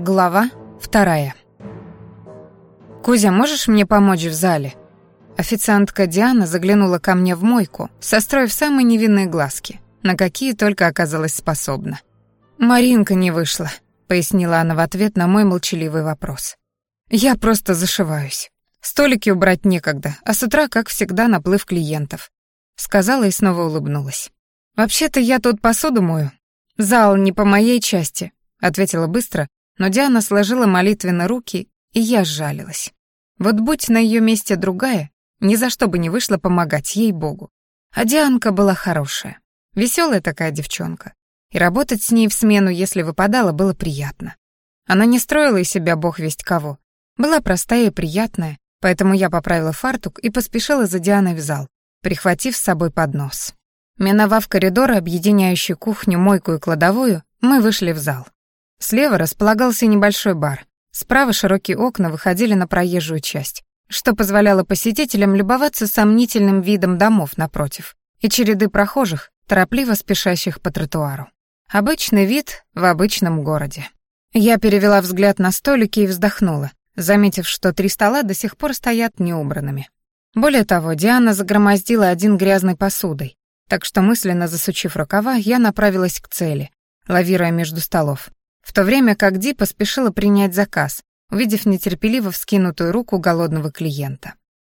Глава вторая. «Кузя, можешь мне помочь в зале?» Официантка Диана заглянула ко мне в мойку, состроив самые невинные глазки, на какие только оказалась способна. «Маринка не вышла», — пояснила она в ответ на мой молчаливый вопрос. «Я просто зашиваюсь. Столики убрать некогда, а с утра, как всегда, наплыв клиентов», — сказала и снова улыбнулась. «Вообще-то я тут посуду мою. Зал не по моей части», — ответила быстро, но Диана сложила молитвенно руки, и я сжалилась. Вот будь на ее месте другая, ни за что бы не вышла помогать ей-богу. А Дианка была хорошая, веселая такая девчонка. И работать с ней в смену, если выпадало, было приятно. Она не строила из себя бог весть кого. Была простая и приятная, поэтому я поправила фартук и поспешила за Дианой в зал, прихватив с собой поднос. Миновав коридор, объединяющий кухню, мойку и кладовую, мы вышли в зал. Слева располагался небольшой бар. Справа широкие окна выходили на проезжую часть, что позволяло посетителям любоваться сомнительным видом домов напротив и череды прохожих, торопливо спешащих по тротуару. Обычный вид в обычном городе. Я перевела взгляд на столики и вздохнула, заметив, что три стола до сих пор стоят неубранными. Более того, Диана загромоздила один грязной посудой, так что мысленно засучив рукава, я направилась к цели, лавируя между столов в то время как Ди поспешила принять заказ, увидев нетерпеливо вскинутую руку голодного клиента.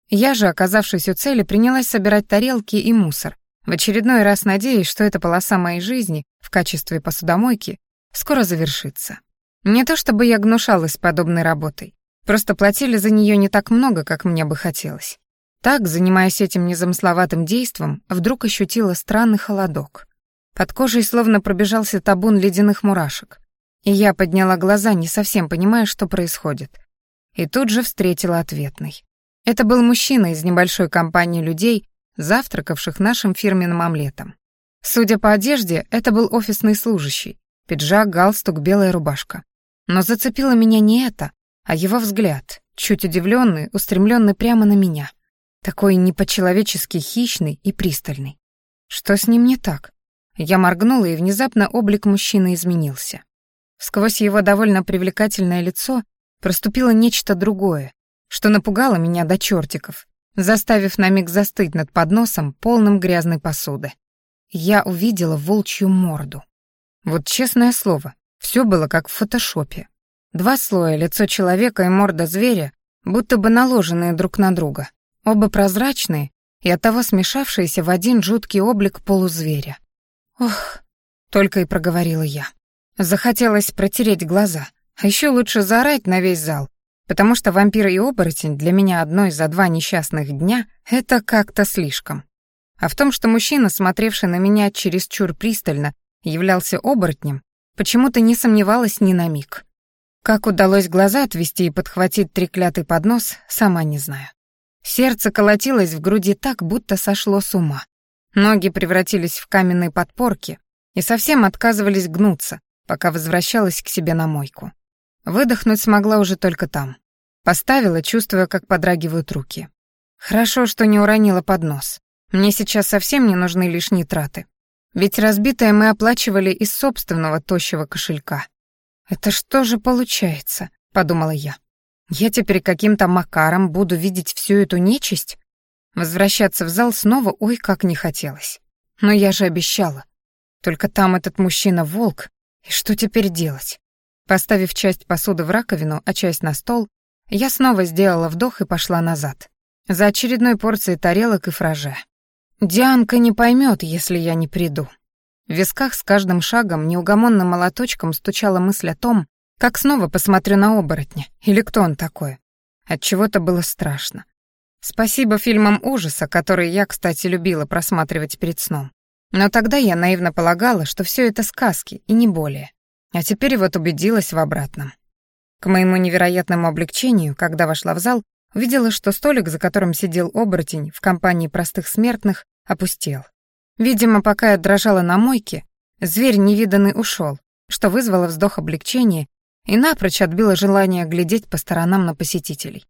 Я же, оказавшись у цели, принялась собирать тарелки и мусор, в очередной раз надеясь, что эта полоса моей жизни в качестве посудомойки скоро завершится. Не то чтобы я гнушалась подобной работой, просто платили за нее не так много, как мне бы хотелось. Так, занимаясь этим незамысловатым действом, вдруг ощутила странный холодок. Под кожей словно пробежался табун ледяных мурашек. Я подняла глаза, не совсем понимая, что происходит. И тут же встретила ответный. Это был мужчина из небольшой компании людей, завтракавших нашим фирменным омлетом. Судя по одежде, это был офисный служащий. Пиджак, галстук, белая рубашка. Но зацепило меня не это, а его взгляд, чуть удивленный, устремленный прямо на меня. Такой не по-человечески хищный и пристальный. Что с ним не так? Я моргнула, и внезапно облик мужчины изменился. Сквозь его довольно привлекательное лицо проступило нечто другое, что напугало меня до чертиков, заставив на миг застыть над подносом, полным грязной посуды. Я увидела волчью морду. Вот честное слово, все было как в фотошопе. Два слоя, лицо человека и морда зверя, будто бы наложенные друг на друга, оба прозрачные и оттого смешавшиеся в один жуткий облик полузверя. «Ох», — только и проговорила я. Захотелось протереть глаза, а еще лучше заорать на весь зал, потому что вампир и оборотень для меня одной за два несчастных дня — это как-то слишком. А в том, что мужчина, смотревший на меня чересчур пристально, являлся оборотнем, почему-то не сомневалась ни на миг. Как удалось глаза отвести и подхватить треклятый поднос, сама не знаю. Сердце колотилось в груди так, будто сошло с ума. Ноги превратились в каменные подпорки и совсем отказывались гнуться, пока возвращалась к себе на мойку. Выдохнуть смогла уже только там. Поставила, чувствуя, как подрагивают руки. Хорошо, что не уронила поднос. Мне сейчас совсем не нужны лишние траты. Ведь разбитое мы оплачивали из собственного тощего кошелька. «Это что же получается?» — подумала я. «Я теперь каким-то макаром буду видеть всю эту нечисть?» Возвращаться в зал снова ой как не хотелось. Но я же обещала. Только там этот мужчина-волк, и что теперь делать? Поставив часть посуды в раковину, а часть на стол, я снова сделала вдох и пошла назад. За очередной порцией тарелок и фраже. Дианка не поймет, если я не приду. В висках с каждым шагом неугомонным молоточком стучала мысль о том, как снова посмотрю на оборотня, или кто он такой. От чего-то было страшно. Спасибо фильмам ужаса, которые я, кстати, любила просматривать перед сном. Но тогда я наивно полагала, что все это сказки и не более. А теперь вот убедилась в обратном. К моему невероятному облегчению, когда вошла в зал, увидела, что столик, за которым сидел оборотень в компании простых смертных, опустел. Видимо, пока я дрожала на мойке, зверь невиданный ушел, что вызвало вздох облегчения и напрочь отбило желание глядеть по сторонам на посетителей.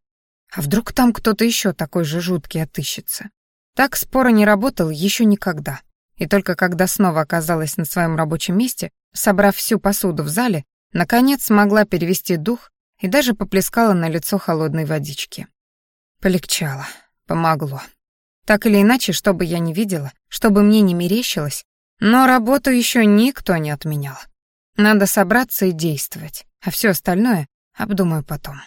А вдруг там кто-то еще такой же жуткий отыщется? Так спора не работал еще никогда. И только когда снова оказалась на своем рабочем месте, собрав всю посуду в зале, Наконец смогла перевести дух и даже поплескала на лицо холодной водички. Полегчало, помогло. Так или иначе, что бы я ни видела, что бы мне не мерещилось, но работу еще никто не отменял. Надо собраться и действовать, а все остальное обдумаю потом.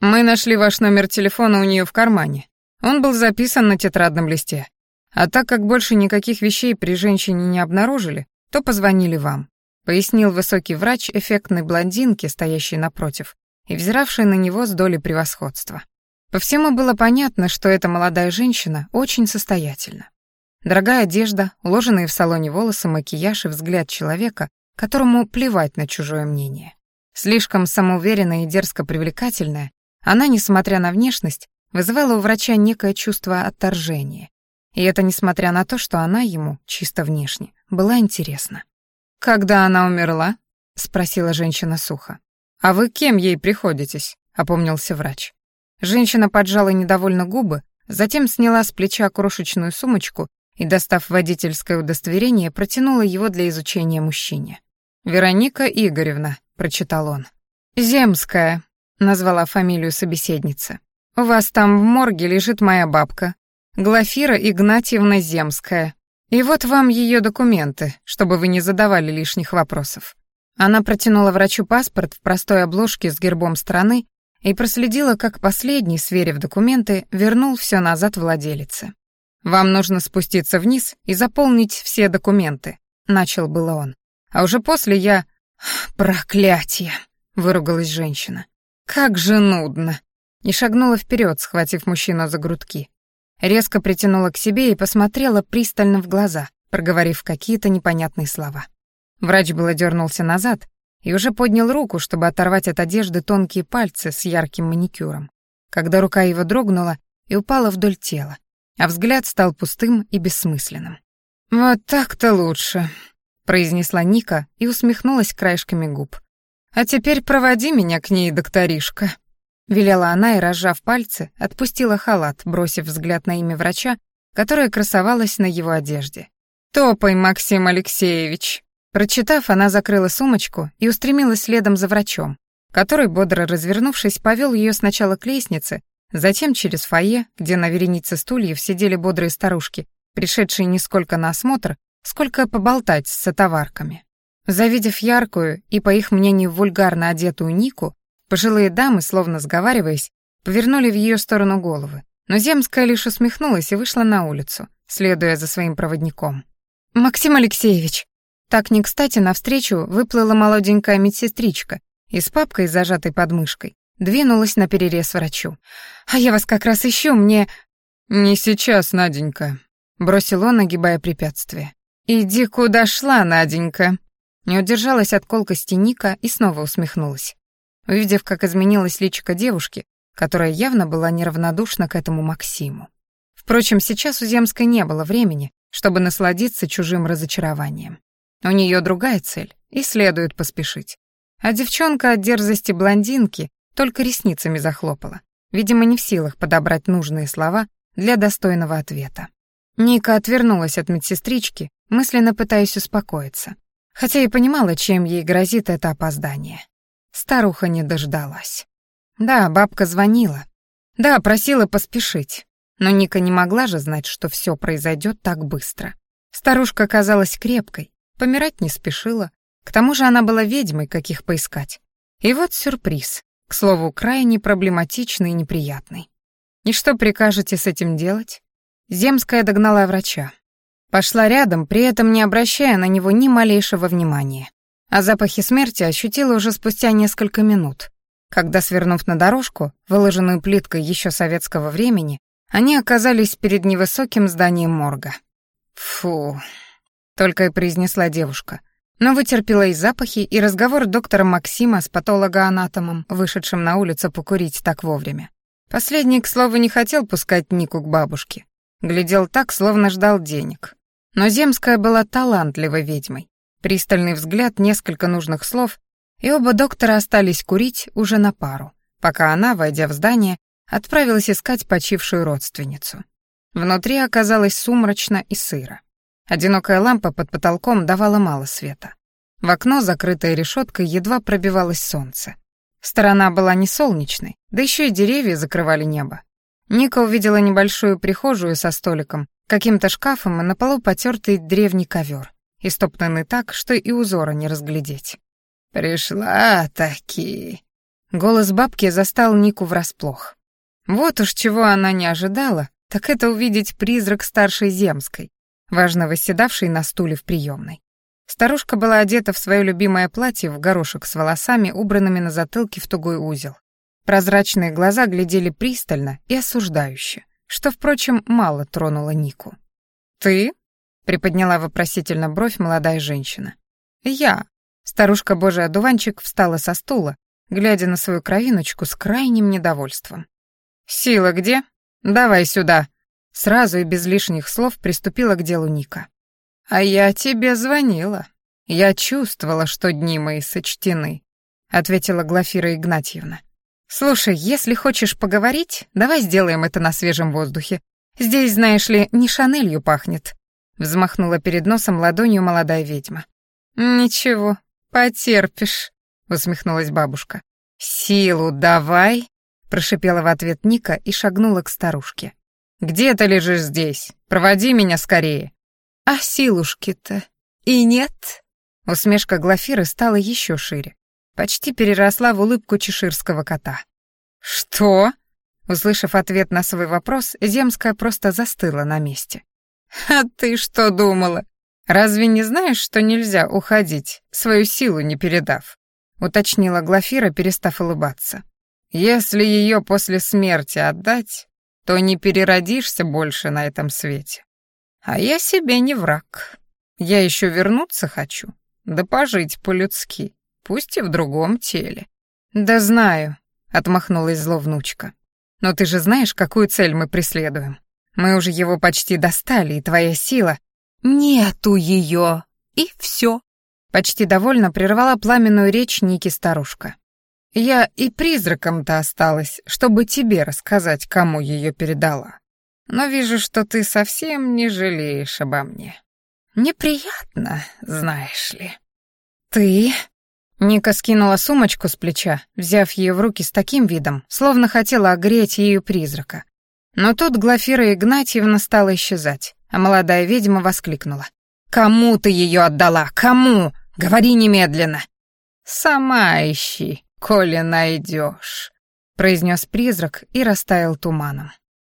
Мы нашли ваш номер телефона у нее в кармане. Он был записан на тетрадном листе. А так как больше никаких вещей при женщине не обнаружили, то позвонили вам пояснил высокий врач эффектной блондинки, стоящей напротив, и взиравшей на него с долей превосходства. По всему было понятно, что эта молодая женщина очень состоятельна. Дорогая одежда, уложенные в салоне волосы, макияж и взгляд человека, которому плевать на чужое мнение. Слишком самоуверенная и дерзко привлекательная, она, несмотря на внешность, вызывала у врача некое чувство отторжения. И это несмотря на то, что она ему, чисто внешне, была интересна. «Когда она умерла?» — спросила женщина сухо. «А вы кем ей приходитесь?» — опомнился врач. Женщина поджала недовольно губы, затем сняла с плеча крошечную сумочку и, достав водительское удостоверение, протянула его для изучения мужчине. «Вероника Игоревна», — прочитал он. «Земская», — назвала фамилию собеседницы. «У вас там в морге лежит моя бабка, Глафира Игнатьевна Земская, и вот вам ее документы, чтобы вы не задавали лишних вопросов. Она протянула врачу паспорт в простой обложке с гербом страны и проследила, как последний, сверив документы, вернул все назад владелице. «Вам нужно спуститься вниз и заполнить все документы», — начал было он. «А уже после я...» «Проклятие!» — выругалась женщина. «Как же нудно!» И шагнула вперед, схватив мужчину за грудки. Резко притянула к себе и посмотрела пристально в глаза, проговорив какие-то непонятные слова. Врач было дернулся назад и уже поднял руку, чтобы оторвать от одежды тонкие пальцы с ярким маникюром, когда рука его дрогнула и упала вдоль тела, а взгляд стал пустым и бессмысленным. «Вот так-то лучше», — произнесла Ника и усмехнулась краешками губ. «А теперь проводи меня к ней, докторишка». Велела она и, разжав пальцы, отпустила халат, бросив взгляд на имя врача, которое красовалось на его одежде. «Топай, Максим Алексеевич!» Прочитав, она закрыла сумочку и устремилась следом за врачом, который, бодро развернувшись, повел ее сначала к лестнице, затем через фойе, где на веренице стульев сидели бодрые старушки, пришедшие не сколько на осмотр, сколько поболтать с сотоварками. Завидев яркую и, по их мнению, вульгарно одетую Нику, Пожилые дамы, словно сговариваясь, повернули в ее сторону головы, но Земская лишь усмехнулась и вышла на улицу, следуя за своим проводником. «Максим Алексеевич!» Так не кстати навстречу выплыла молоденькая медсестричка и с папкой, зажатой под мышкой, двинулась на перерез врачу. «А я вас как раз ищу, мне...» «Не сейчас, Наденька», — бросил он, огибая препятствие. «Иди куда шла, Наденька». Не удержалась от колкости Ника и снова усмехнулась. Увидев, как изменилась личико девушки, которая явно была неравнодушна к этому Максиму. Впрочем, сейчас у Земской не было времени, чтобы насладиться чужим разочарованием. У нее другая цель, и следует поспешить. А девчонка от дерзости блондинки только ресницами захлопала, видимо, не в силах подобрать нужные слова для достойного ответа. Ника отвернулась от медсестрички, мысленно пытаясь успокоиться, хотя и понимала, чем ей грозит это опоздание. Старуха не дождалась. Да, бабка звонила. Да, просила поспешить. Но Ника не могла же знать, что все произойдет так быстро. Старушка казалась крепкой, помирать не спешила. К тому же она была ведьмой, каких поискать. И вот сюрприз, к слову, крайне проблематичный и неприятный. И что прикажете с этим делать? Земская догнала врача. Пошла рядом, при этом не обращая на него ни малейшего внимания а запахи смерти ощутила уже спустя несколько минут, когда, свернув на дорожку, выложенную плиткой еще советского времени, они оказались перед невысоким зданием морга. «Фу», — только и произнесла девушка, но вытерпела и запахи, и разговор доктора Максима с патологоанатомом, вышедшим на улицу покурить так вовремя. Последний, к слову, не хотел пускать Нику к бабушке. Глядел так, словно ждал денег. Но Земская была талантливой ведьмой. Пристальный взгляд, несколько нужных слов, и оба доктора остались курить уже на пару, пока она, войдя в здание, отправилась искать почившую родственницу. Внутри оказалось сумрачно и сыро. Одинокая лампа под потолком давала мало света. В окно, закрытое решеткой, едва пробивалось солнце. Сторона была не солнечной, да еще и деревья закрывали небо. Ника увидела небольшую прихожую со столиком, каким-то шкафом и на полу потертый древний ковер, истоптанный так, что и узора не разглядеть. «Пришла таки!» Голос бабки застал Нику врасплох. Вот уж чего она не ожидала, так это увидеть призрак старшей земской, важно восседавшей на стуле в приемной. Старушка была одета в свое любимое платье в горошек с волосами, убранными на затылке в тугой узел. Прозрачные глаза глядели пристально и осуждающе, что, впрочем, мало тронуло Нику. «Ты?» — приподняла вопросительно бровь молодая женщина. «Я». Старушка Божий одуванчик встала со стула, глядя на свою кровиночку с крайним недовольством. «Сила где? Давай сюда!» Сразу и без лишних слов приступила к делу Ника. «А я тебе звонила. Я чувствовала, что дни мои сочтены», — ответила Глафира Игнатьевна. «Слушай, если хочешь поговорить, давай сделаем это на свежем воздухе. Здесь, знаешь ли, не шанелью пахнет», — взмахнула перед носом ладонью молодая ведьма. «Ничего, потерпишь», — усмехнулась бабушка. «Силу давай», — прошипела в ответ Ника и шагнула к старушке. «Где ты лежишь здесь? Проводи меня скорее». «А силушки-то и нет?» Усмешка Глафиры стала еще шире. Почти переросла в улыбку чеширского кота. «Что?» Услышав ответ на свой вопрос, Земская просто застыла на месте. «А ты что думала? Разве не знаешь, что нельзя уходить, свою силу не передав?» уточнила Глафира, перестав улыбаться. «Если ее после смерти отдать, то не переродишься больше на этом свете. А я себе не враг. Я еще вернуться хочу, да пожить по-людски, пусть и в другом теле. Да знаю, отмахнулась зло внучка. Но ты же знаешь, какую цель мы преследуем. Мы уже его почти достали, и твоя сила... Нету ее, и все. Почти довольно прервала пламенную речь Ники старушка. Я и призраком-то осталась, чтобы тебе рассказать, кому ее передала но вижу, что ты совсем не жалеешь обо мне. Неприятно, знаешь ли. Ты...» Ника скинула сумочку с плеча, взяв ее в руки с таким видом, словно хотела огреть ею призрака. Но тут Глафира Игнатьевна стала исчезать, а молодая ведьма воскликнула. «Кому ты ее отдала? Кому? Говори немедленно!» «Сама ищи, коли найдешь», — произнес призрак и растаял туманом.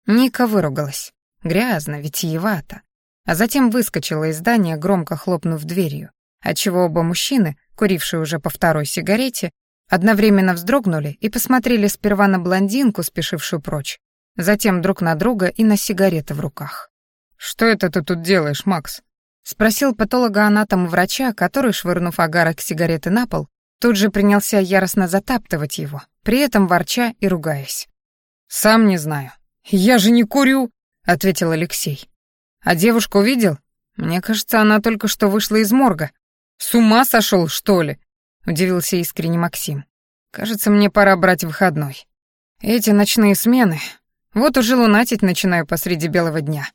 Ника выругалась. Грязно, витиевато. А затем выскочила из здания, громко хлопнув дверью, отчего оба мужчины, курившие уже по второй сигарете, одновременно вздрогнули и посмотрели сперва на блондинку, спешившую прочь, затем друг на друга и на сигареты в руках. «Что это ты тут делаешь, Макс?» — спросил патолога-анатом врача, который, швырнув агарок сигареты на пол, тут же принялся яростно затаптывать его, при этом ворча и ругаясь. «Сам не знаю. «Я же не курю», — ответил Алексей. «А девушку видел? Мне кажется, она только что вышла из морга. С ума сошел, что ли?» — удивился искренне Максим. «Кажется, мне пора брать выходной. Эти ночные смены. Вот уже лунатить начинаю посреди белого дня».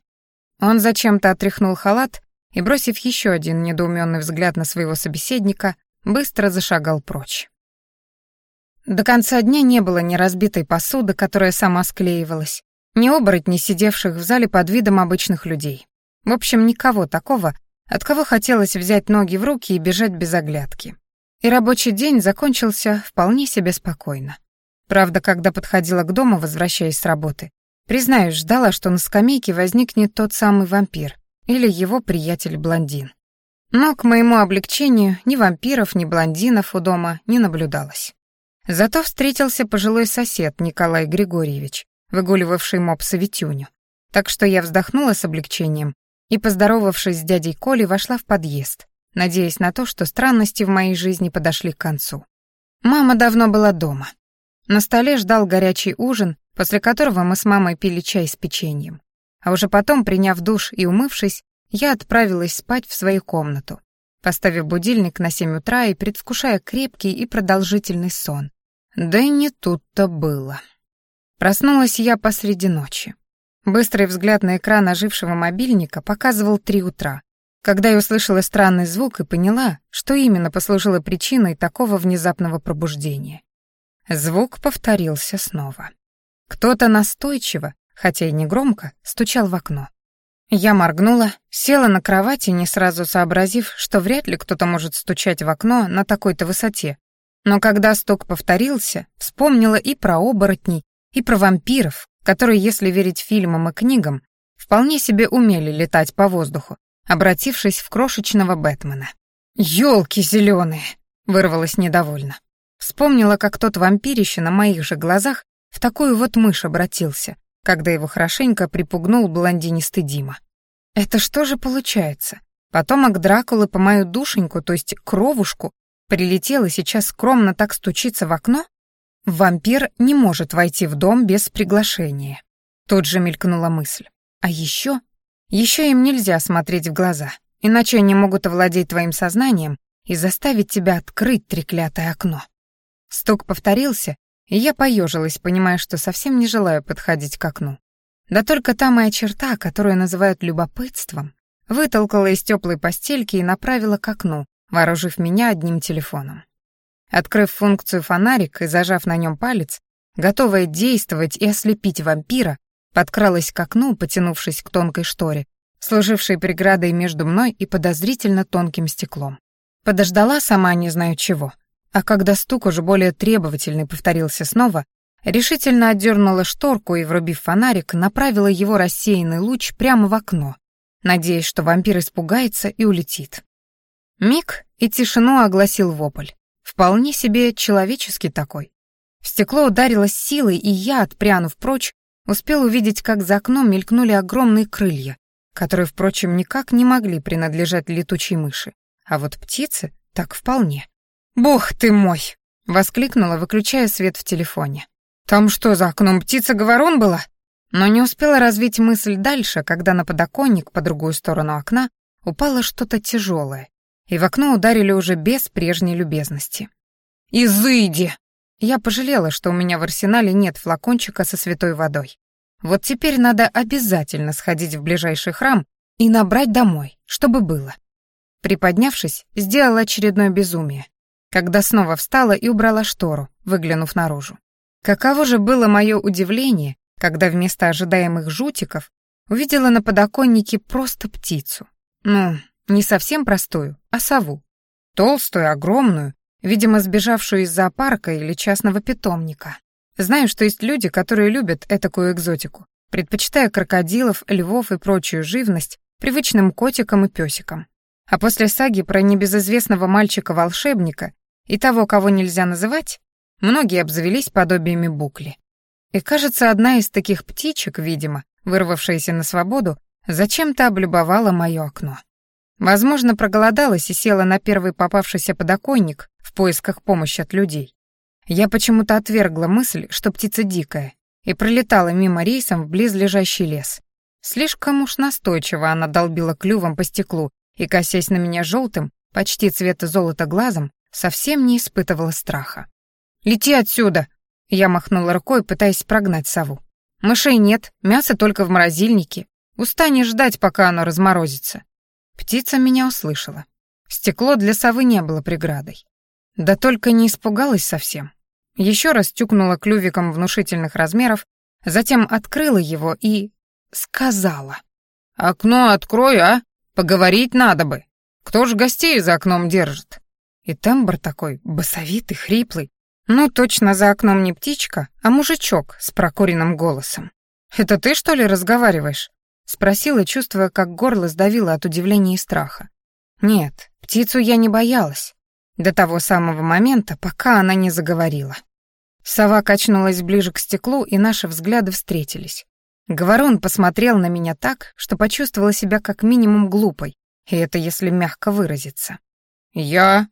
Он зачем-то отряхнул халат и, бросив еще один недоуменный взгляд на своего собеседника, быстро зашагал прочь. До конца дня не было ни разбитой посуды, которая сама склеивалась, ни оборотней, сидевших в зале под видом обычных людей. В общем, никого такого, от кого хотелось взять ноги в руки и бежать без оглядки. И рабочий день закончился вполне себе спокойно. Правда, когда подходила к дому, возвращаясь с работы, признаюсь, ждала, что на скамейке возникнет тот самый вампир или его приятель-блондин. Но, к моему облегчению, ни вампиров, ни блондинов у дома не наблюдалось. Зато встретился пожилой сосед Николай Григорьевич, выгуливавший мопса Витюню. Так что я вздохнула с облегчением и, поздоровавшись с дядей Колей, вошла в подъезд, надеясь на то, что странности в моей жизни подошли к концу. Мама давно была дома. На столе ждал горячий ужин, после которого мы с мамой пили чай с печеньем. А уже потом, приняв душ и умывшись, я отправилась спать в свою комнату, поставив будильник на семь утра и предвкушая крепкий и продолжительный сон. Да и не тут-то было. Проснулась я посреди ночи. Быстрый взгляд на экран ожившего мобильника показывал три утра. когда я услышала странный звук и поняла, что именно послужило причиной такого внезапного пробуждения. Звук повторился снова. Кто-то настойчиво, хотя и не громко, стучал в окно. Я моргнула, села на кровати, не сразу сообразив, что вряд ли кто-то может стучать в окно на такой-то высоте. Но когда стук повторился, вспомнила и про оборотней, и про вампиров, которые, если верить фильмам и книгам, вполне себе умели летать по воздуху, обратившись в крошечного Бэтмена. «Ёлки зелёные!» — вырвалась недовольно. Вспомнила, как тот вампирище на моих же глазах в такую вот мышь обратился, когда его хорошенько припугнул блондинистый Дима. Это что же получается? Потомок Дракулы по мою душеньку, то есть кровушку, прилетел и сейчас скромно так стучится в окно? Вампир не может войти в дом без приглашения. Тут же мелькнула мысль. А еще еще им нельзя смотреть в глаза, иначе они могут овладеть твоим сознанием и заставить тебя открыть треклятое окно. Стук повторился, и я поежилась, понимая, что совсем не желаю подходить к окну. Да только та моя черта, которую называют любопытством, вытолкала из теплой постельки и направила к окну, вооружив меня одним телефоном. Открыв функцию фонарик и зажав на нем палец, готовая действовать и ослепить вампира, подкралась к окну, потянувшись к тонкой шторе, служившей преградой между мной и подозрительно тонким стеклом. Подождала сама не знаю чего, а когда стук уже более требовательный повторился снова, решительно отдернула шторку и, врубив фонарик, направила его рассеянный луч прямо в окно, надеясь, что вампир испугается и улетит. Миг и тишину огласил вопль. Вполне себе человеческий такой. В стекло ударилось силой, и я, отпрянув прочь, успел увидеть, как за окном мелькнули огромные крылья, которые, впрочем, никак не могли принадлежать летучей мыши. А вот птицы так вполне. «Бог ты мой!» — воскликнула, выключая свет в телефоне. «Там что, за окном птица-говорон была?» Но не успела развить мысль дальше, когда на подоконник по другую сторону окна упало что-то тяжелое, и в окно ударили уже без прежней любезности. «Изыди!» Я пожалела, что у меня в арсенале нет флакончика со святой водой. Вот теперь надо обязательно сходить в ближайший храм и набрать домой, чтобы было. Приподнявшись, сделала очередное безумие, когда снова встала и убрала штору, выглянув наружу. Каково же было мое удивление, когда вместо ожидаемых жутиков увидела на подоконнике просто птицу. Ну, не совсем простую, а сову. Толстую, огромную, видимо, сбежавшую из зоопарка или частного питомника. Знаю, что есть люди, которые любят этакую экзотику, предпочитая крокодилов, львов и прочую живность привычным котикам и песикам. А после саги про небезызвестного мальчика-волшебника и того, кого нельзя называть, многие обзавелись подобиями букли. И кажется, одна из таких птичек, видимо, вырвавшаяся на свободу, зачем-то облюбовала мое окно. Возможно, проголодалась и села на первый попавшийся подоконник в поисках помощи от людей. Я почему-то отвергла мысль, что птица дикая, и пролетала мимо рейсом в близлежащий лес. Слишком уж настойчиво она долбила клювом по стеклу и, косясь на меня желтым, почти цвета золота глазом, совсем не испытывала страха. «Лети отсюда!» Я махнула рукой, пытаясь прогнать сову. «Мышей нет, мясо только в морозильнике. Устанешь ждать, пока оно разморозится. Птица меня услышала. Стекло для совы не было преградой. Да только не испугалась совсем. Еще раз тюкнула клювиком внушительных размеров, затем открыла его и... сказала. «Окно открой, а? Поговорить надо бы. Кто ж гостей за окном держит?» И тембр такой, басовитый, хриплый. Ну, точно за окном не птичка, а мужичок с прокуренным голосом. «Это ты, что ли, разговариваешь?» Спросила, чувствуя, как горло сдавило от удивления и страха. Нет, птицу я не боялась. До того самого момента, пока она не заговорила. Сова качнулась ближе к стеклу, и наши взгляды встретились. Говорун посмотрел на меня так, что почувствовала себя как минимум глупой, и это если мягко выразиться. «Я?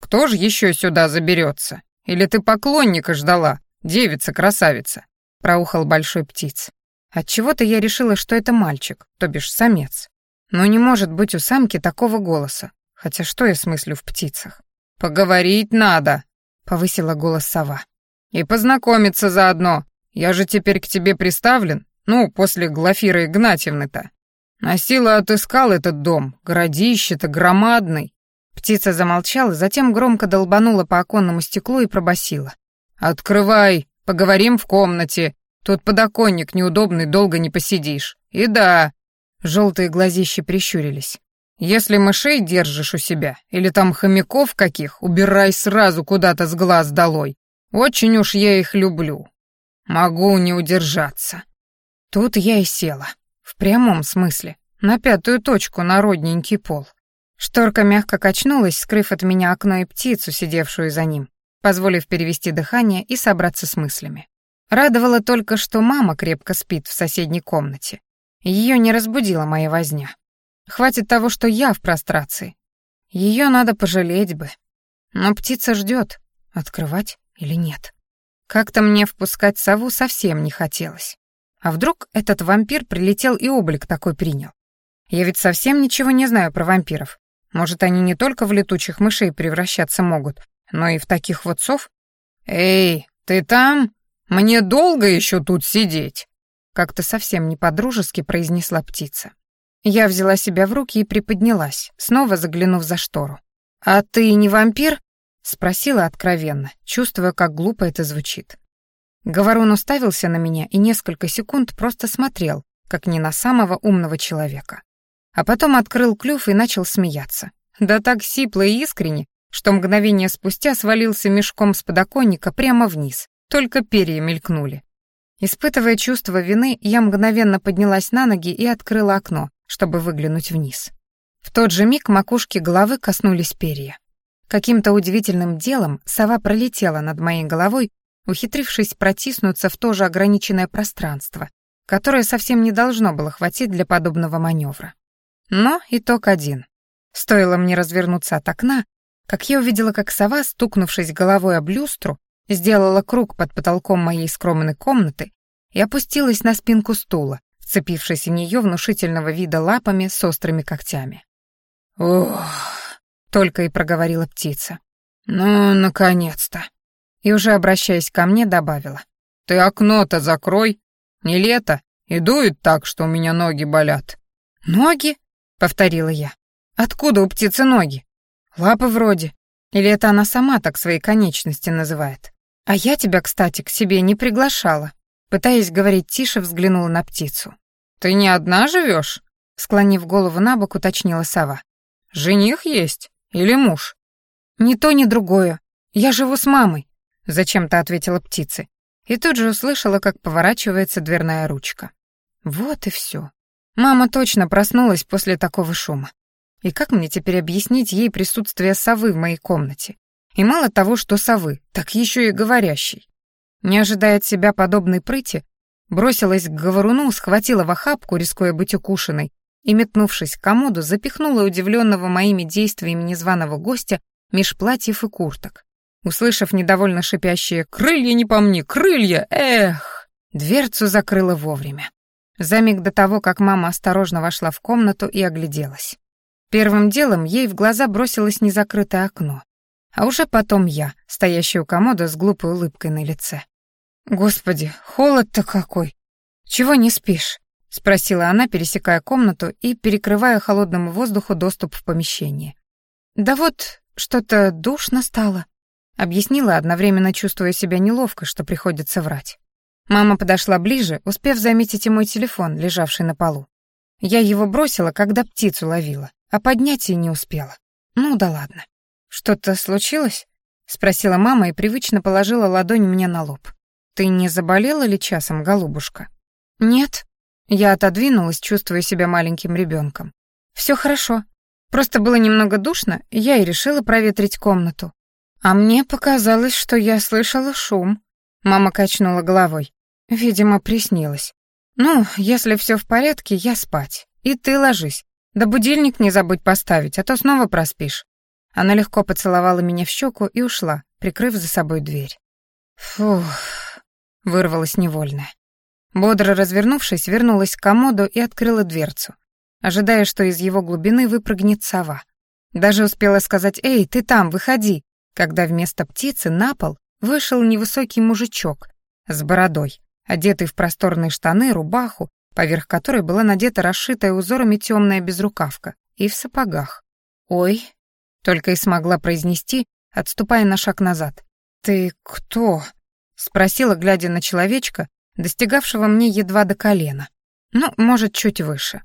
Кто же еще сюда заберется? Или ты поклонника ждала, девица-красавица?» — проухал большой птиц. Отчего-то я решила, что это мальчик, то бишь самец. Но не может быть у самки такого голоса. Хотя что я смыслю в птицах? «Поговорить надо», — повысила голос сова. «И познакомиться заодно. Я же теперь к тебе приставлен, ну, после Глафиры Игнатьевны-то». На силу отыскал этот дом, городище-то громадный. Птица замолчала, затем громко долбанула по оконному стеклу и пробасила. «Открывай, поговорим в комнате. Тут подоконник неудобный, долго не посидишь. И да...» Желтые глазищи прищурились. «Если мышей держишь у себя, или там хомяков каких, убирай сразу куда-то с глаз долой. Очень уж я их люблю. Могу не удержаться». Тут я и села. В прямом смысле. На пятую точку на родненький пол. Шторка мягко качнулась, скрыв от меня окно и птицу, сидевшую за ним, позволив перевести дыхание и собраться с мыслями. Радовало только, что мама крепко спит в соседней комнате. Ее не разбудила моя возня. Хватит того, что я в прострации. Ее надо пожалеть бы. Но птица ждет, открывать или нет. Как-то мне впускать сову совсем не хотелось. А вдруг этот вампир прилетел и облик такой принял? Я ведь совсем ничего не знаю про вампиров. Может, они не только в летучих мышей превращаться могут, но и в таких вот сов? «Эй, ты там? Мне долго еще тут сидеть?» Как-то совсем не по-дружески произнесла птица. Я взяла себя в руки и приподнялась, снова заглянув за штору. «А ты не вампир?» — спросила откровенно, чувствуя, как глупо это звучит. Говорун уставился на меня и несколько секунд просто смотрел, как не на самого умного человека. А потом открыл клюв и начал смеяться. Да так сипло и искренне, что мгновение спустя свалился мешком с подоконника прямо вниз, только перья мелькнули. Испытывая чувство вины, я мгновенно поднялась на ноги и открыла окно, чтобы выглянуть вниз. В тот же миг макушки головы коснулись перья. Каким-то удивительным делом сова пролетела над моей головой, ухитрившись протиснуться в то же ограниченное пространство, которое совсем не должно было хватить для подобного маневра. Но итог один. Стоило мне развернуться от окна, как я увидела, как сова, стукнувшись головой об люстру, сделала круг под потолком моей скромной комнаты и опустилась на спинку стула, вцепившись в нее внушительного вида лапами с острыми когтями. «Ох!» — только и проговорила птица. «Ну, наконец-то!» И уже обращаясь ко мне, добавила. «Ты окно-то закрой! Не лето, и дует так, что у меня ноги болят». «Ноги?» — повторила я. «Откуда у птицы ноги?» «Лапы вроде. Или это она сама так свои конечности называет? А я тебя, кстати, к себе не приглашала». Пытаясь говорить тише, взглянула на птицу. «Ты не одна живешь? Склонив голову на бок, уточнила сова. «Жених есть? Или муж?» «Ни то, ни другое. Я живу с мамой», — зачем-то ответила птица. И тут же услышала, как поворачивается дверная ручка. Вот и все. Мама точно проснулась после такого шума. И как мне теперь объяснить ей присутствие совы в моей комнате? И мало того, что совы, так еще и говорящий. Не ожидая от себя подобной прыти, бросилась к говоруну, схватила в охапку, рискуя быть укушенной, и, метнувшись к комоду, запихнула удивленного моими действиями незваного гостя меж платьев и курток. Услышав недовольно шипящее «Крылья не помни, крылья! Эх!» Дверцу закрыла вовремя. За миг до того, как мама осторожно вошла в комнату и огляделась. Первым делом ей в глаза бросилось незакрытое окно, а уже потом я, стоящая у комода с глупой улыбкой на лице. «Господи, холод-то какой! Чего не спишь?» — спросила она, пересекая комнату и перекрывая холодному воздуху доступ в помещение. «Да вот, что-то душно стало», — объяснила, одновременно чувствуя себя неловко, что приходится врать. Мама подошла ближе, успев заметить и мой телефон, лежавший на полу. Я его бросила, когда птицу ловила, а поднять и не успела. Ну да ладно. «Что-то случилось?» — спросила мама и привычно положила ладонь мне на лоб. «Ты не заболела ли часом, голубушка?» «Нет». Я отодвинулась, чувствуя себя маленьким ребенком. «Все хорошо. Просто было немного душно, и я и решила проветрить комнату. А мне показалось, что я слышала шум». Мама качнула головой. Видимо, приснилось. «Ну, если все в порядке, я спать. И ты ложись. Да будильник не забудь поставить, а то снова проспишь. Она легко поцеловала меня в щеку и ушла, прикрыв за собой дверь. Фух, вырвалась невольно. Бодро развернувшись, вернулась к комоду и открыла дверцу, ожидая, что из его глубины выпрыгнет сова. Даже успела сказать «Эй, ты там, выходи!», когда вместо птицы на пол вышел невысокий мужичок с бородой, одетый в просторные штаны, рубаху, поверх которой была надета расшитая узорами темная безрукавка, и в сапогах. «Ой», — только и смогла произнести, отступая на шаг назад. «Ты кто?» — спросила, глядя на человечка, достигавшего мне едва до колена. Ну, может, чуть выше.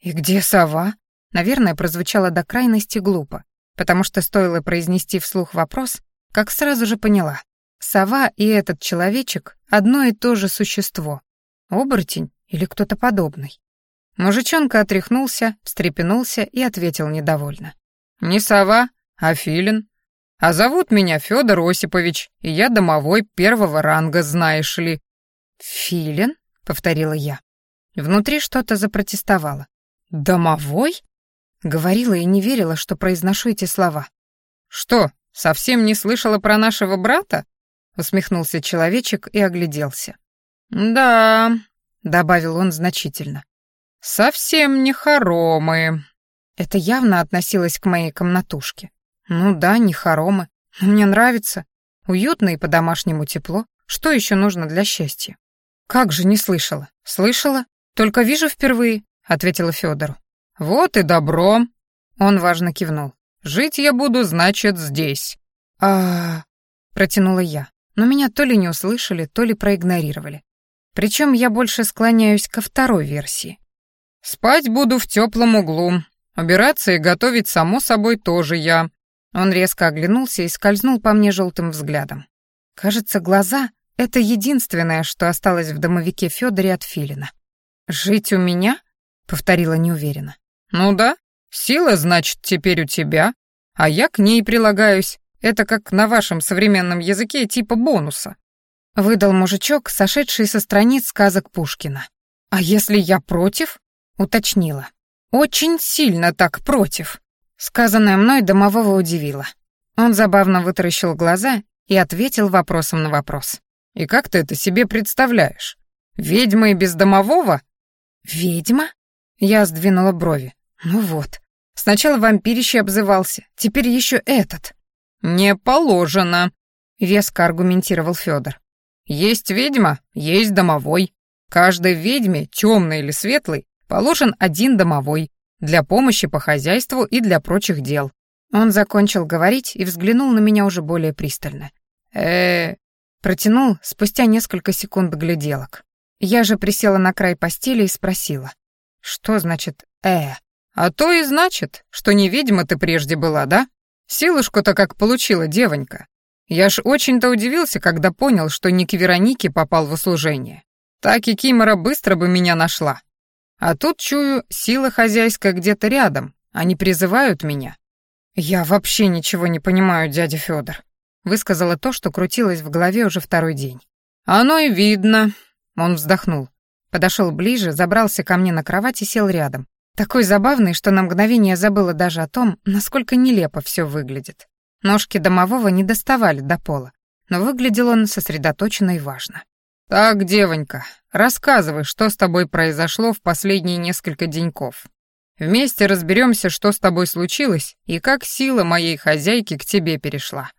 «И где сова?» Наверное, прозвучало до крайности глупо, потому что стоило произнести вслух вопрос, как сразу же поняла. Сова и этот человечек — одно и то же существо. Оборотень или кто-то подобный. Мужичонка отряхнулся, встрепенулся и ответил недовольно. «Не сова, а филин. А зовут меня Федор Осипович, и я домовой первого ранга, знаешь ли». «Филин?» — повторила я. Внутри что-то запротестовало. «Домовой?» Говорила и не верила, что произношу эти слова. «Что, совсем не слышала про нашего брата?» Усмехнулся человечек и огляделся. «Да», — добавил он значительно. «Совсем не хоромы». Это явно относилось к моей комнатушке. Ну да, не хоромы. Но мне нравится. Уютно и по-домашнему тепло. Что еще нужно для счастья? Как же не слышала? Слышала? Только вижу впервые, ответила Федору. Вот и добро. Он важно кивнул. Жить я буду, значит, здесь. А, протянула я, но меня то ли не услышали, то ли проигнорировали. Причем я больше склоняюсь ко второй версии. Спать буду в теплом углу. Убираться и готовить, само собой, тоже я. Он резко оглянулся и скользнул по мне желтым взглядом. Кажется, глаза — это единственное, что осталось в домовике Федоре от Филина. «Жить у меня?» — повторила неуверенно. «Ну да, сила, значит, теперь у тебя, а я к ней прилагаюсь. Это как на вашем современном языке типа бонуса. Выдал мужичок, сошедший со страниц сказок Пушкина. «А если я против?» — уточнила. «Очень сильно так против». Сказанное мной домового удивило. Он забавно вытаращил глаза и ответил вопросом на вопрос. «И как ты это себе представляешь? Ведьма и без домового?» «Ведьма?» Я сдвинула брови. «Ну вот. Сначала вампирище обзывался, теперь еще этот». «Не положено», — веско аргументировал Федор. Есть ведьма, есть домовой. Каждой ведьме, темной или светлой, положен один домовой для помощи по хозяйству и для прочих дел. Он закончил говорить и взглянул на меня уже более пристально. э протянул спустя несколько секунд гляделок. Я же присела на край постели и спросила. «Что значит «э»?» «А то и значит, что не ведьма ты прежде была, да? Силушку-то как получила девонька. Я ж очень-то удивился, когда понял, что не к Веронике попал в услужение. Так и Кимора быстро бы меня нашла. А тут, чую, сила хозяйская где-то рядом, они призывают меня. Я вообще ничего не понимаю, дядя Федор, высказала то, что крутилось в голове уже второй день. Оно и видно, он вздохнул. Подошел ближе, забрался ко мне на кровать и сел рядом. Такой забавный, что на мгновение забыла даже о том, насколько нелепо все выглядит. Ножки домового не доставали до пола, но выглядел он сосредоточенно и важно. «Так, девонька, рассказывай, что с тобой произошло в последние несколько деньков. Вместе разберемся, что с тобой случилось и как сила моей хозяйки к тебе перешла».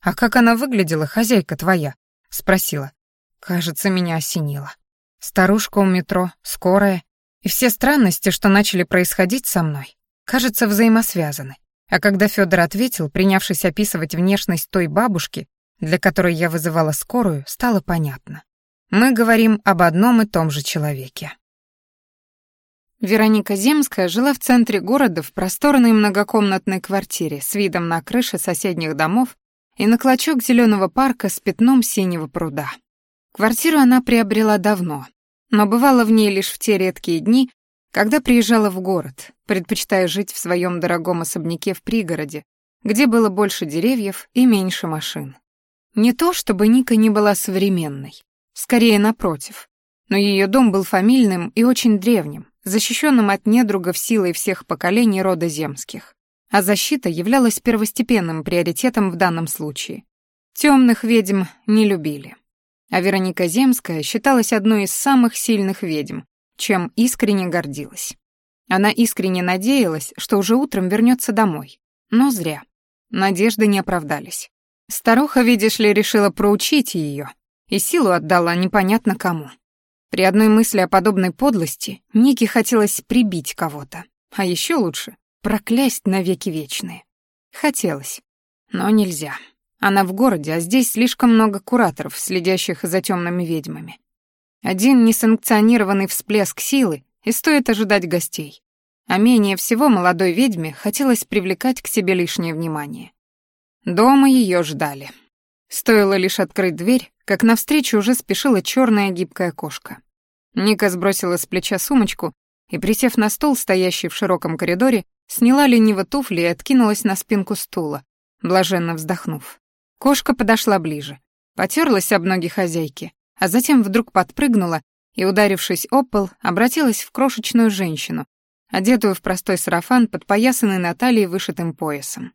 «А как она выглядела, хозяйка твоя?» — спросила. Кажется, меня осенило. Старушка у метро, скорая, и все странности, что начали происходить со мной, кажется, взаимосвязаны. А когда Федор ответил, принявшись описывать внешность той бабушки, для которой я вызывала скорую, стало понятно. Мы говорим об одном и том же человеке. Вероника Земская жила в центре города в просторной многокомнатной квартире с видом на крыши соседних домов и на клочок зеленого парка с пятном синего пруда. Квартиру она приобрела давно, но бывала в ней лишь в те редкие дни, когда приезжала в город, предпочитая жить в своем дорогом особняке в пригороде, где было больше деревьев и меньше машин. Не то, чтобы Ника не была современной, скорее напротив, но ее дом был фамильным и очень древним, защищенным от недругов силой всех поколений рода земских. А защита являлась первостепенным приоритетом в данном случае. Темных ведьм не любили. А Вероника Земская считалась одной из самых сильных ведьм, чем искренне гордилась. Она искренне надеялась, что уже утром вернется домой. Но зря. Надежды не оправдались. Старуха, видишь ли, решила проучить ее, и силу отдала непонятно кому. При одной мысли о подобной подлости Нике хотелось прибить кого-то, а еще лучше — проклясть навеки вечные. Хотелось, но нельзя. Она в городе, а здесь слишком много кураторов, следящих за темными ведьмами. Один несанкционированный всплеск силы, и стоит ожидать гостей. А менее всего молодой ведьме хотелось привлекать к себе лишнее внимание. Дома ее ждали. Стоило лишь открыть дверь, как навстречу уже спешила черная гибкая кошка. Ника сбросила с плеча сумочку и, присев на стол, стоящий в широком коридоре, сняла лениво туфли и откинулась на спинку стула, блаженно вздохнув. Кошка подошла ближе, потерлась об ноги хозяйки, а затем вдруг подпрыгнула и, ударившись о пол, обратилась в крошечную женщину, одетую в простой сарафан, подпоясанный на талии вышитым поясом.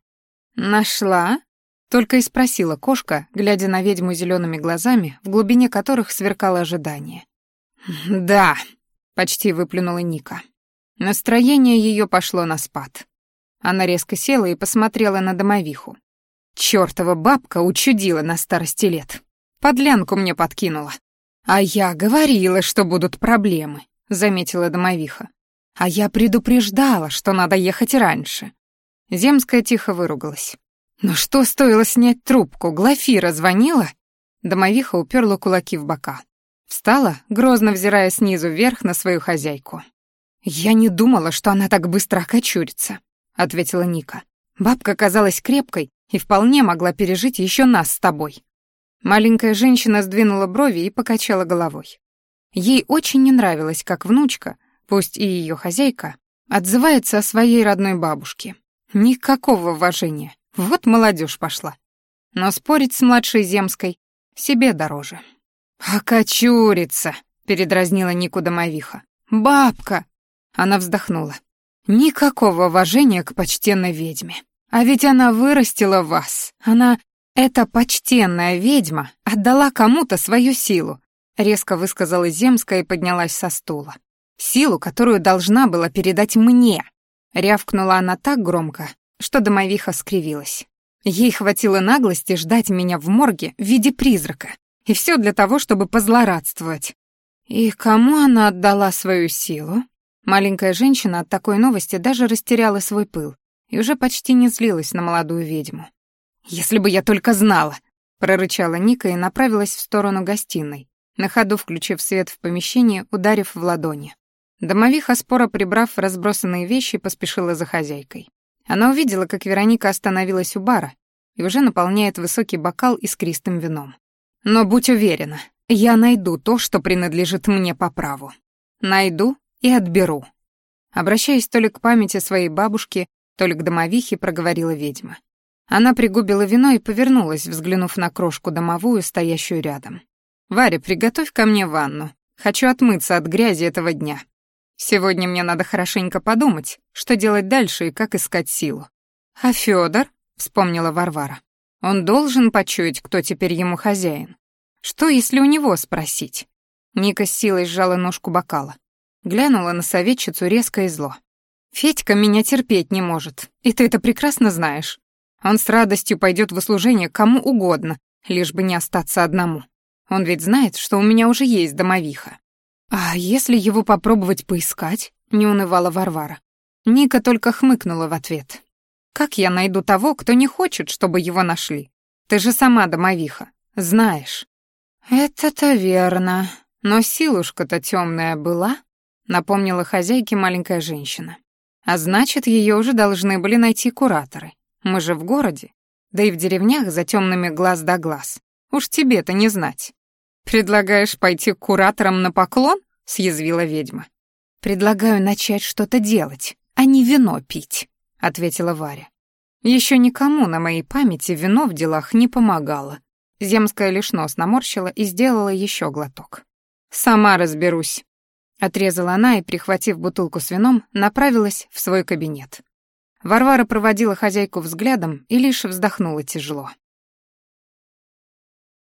«Нашла?» — только и спросила кошка, глядя на ведьму зелеными глазами, в глубине которых сверкало ожидание. «Да», — почти выплюнула Ника. Настроение ее пошло на спад. Она резко села и посмотрела на домовиху. Чёртова бабка учудила на старости лет. Подлянку мне подкинула. А я говорила, что будут проблемы, заметила домовиха. А я предупреждала, что надо ехать раньше. Земская тихо выругалась. «Ну что стоило снять трубку? Глафира звонила?» Домовиха уперла кулаки в бока. Встала, грозно взирая снизу вверх на свою хозяйку. «Я не думала, что она так быстро окочурится», — ответила Ника. «Бабка казалась крепкой и вполне могла пережить еще нас с тобой». Маленькая женщина сдвинула брови и покачала головой. Ей очень не нравилось, как внучка, пусть и ее хозяйка, отзывается о своей родной бабушке. Никакого уважения. Вот молодежь пошла. Но спорить с младшей земской себе дороже. «Окочурится», — передразнила Нику домовиха. «Бабка!» — она вздохнула. «Никакого уважения к почтенной ведьме. А ведь она вырастила вас. Она, эта почтенная ведьма, отдала кому-то свою силу, резко высказала Земская и поднялась со стула. Силу, которую должна была передать мне. Рявкнула она так громко, что домовиха скривилась. Ей хватило наглости ждать меня в морге в виде призрака. И все для того, чтобы позлорадствовать. И кому она отдала свою силу? Маленькая женщина от такой новости даже растеряла свой пыл и уже почти не злилась на молодую ведьму. «Если бы я только знала!» — прорычала Ника и направилась в сторону гостиной, на ходу включив свет в помещении, ударив в ладони. Домовиха, споро прибрав разбросанные вещи, поспешила за хозяйкой. Она увидела, как Вероника остановилась у бара и уже наполняет высокий бокал искристым вином. «Но будь уверена, я найду то, что принадлежит мне по праву. Найду и отберу». Обращаясь то ли к памяти своей бабушки, то ли к домовихе проговорила ведьма. Она пригубила вино и повернулась, взглянув на крошку домовую, стоящую рядом. «Варя, приготовь ко мне ванну. Хочу отмыться от грязи этого дня. Сегодня мне надо хорошенько подумать, что делать дальше и как искать силу». «А Фёдор?» — вспомнила Варвара. «Он должен почуять, кто теперь ему хозяин. Что, если у него спросить?» Ника с силой сжала ножку бокала. Глянула на советчицу резко и зло. Федька меня терпеть не может, и ты это прекрасно знаешь. Он с радостью пойдет в услужение кому угодно, лишь бы не остаться одному. Он ведь знает, что у меня уже есть домовиха. А если его попробовать поискать? Не унывала Варвара. Ника только хмыкнула в ответ. Как я найду того, кто не хочет, чтобы его нашли? Ты же сама домовиха, знаешь. Это-то верно. Но силушка-то темная была, напомнила хозяйке маленькая женщина. А значит, ее уже должны были найти кураторы. Мы же в городе, да и в деревнях за темными глаз да глаз. Уж тебе-то не знать. Предлагаешь пойти к кураторам на поклон? съязвила ведьма. Предлагаю начать что-то делать, а не вино пить, ответила Варя. Еще никому на моей памяти вино в делах не помогало. Земская лишь нос наморщила и сделала еще глоток. Сама разберусь, Отрезала она и, прихватив бутылку с вином, направилась в свой кабинет. Варвара проводила хозяйку взглядом и лишь вздохнула тяжело.